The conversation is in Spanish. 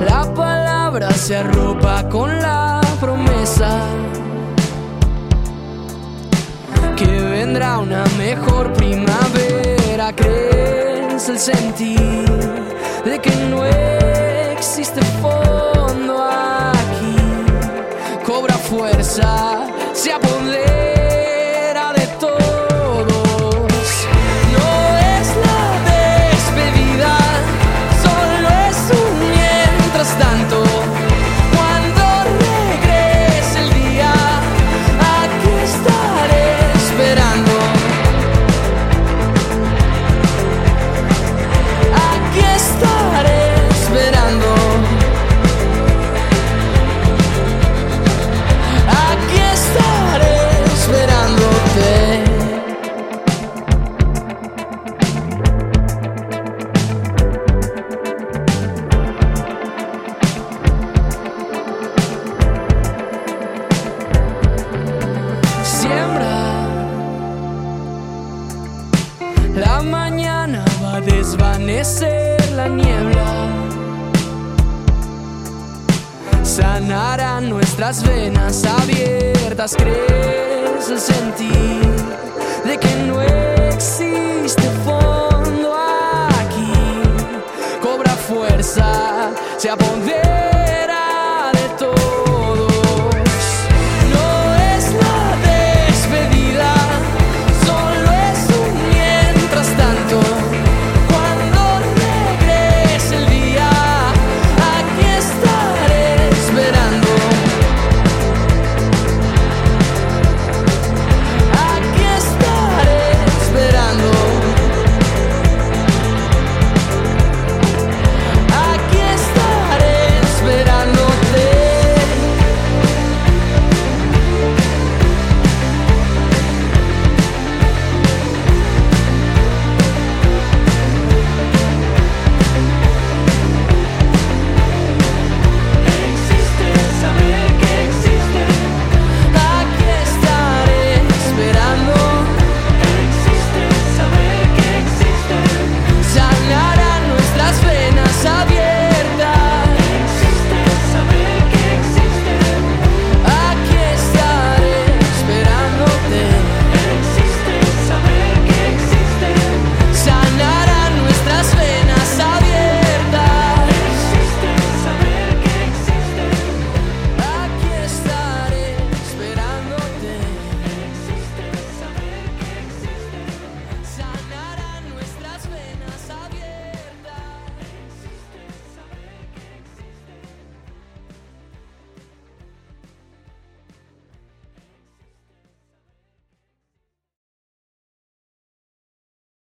La palabra se arropa con la promesa que vendrá una mejor primavera. Crees el sentir de que no existe fondo aquí. Cobra fuerza, desvanecer la niebla. Sanarán nuestras venas abiertas. Crees el sentir de que no existe fondo aquí. Cobra fuerza, se apodera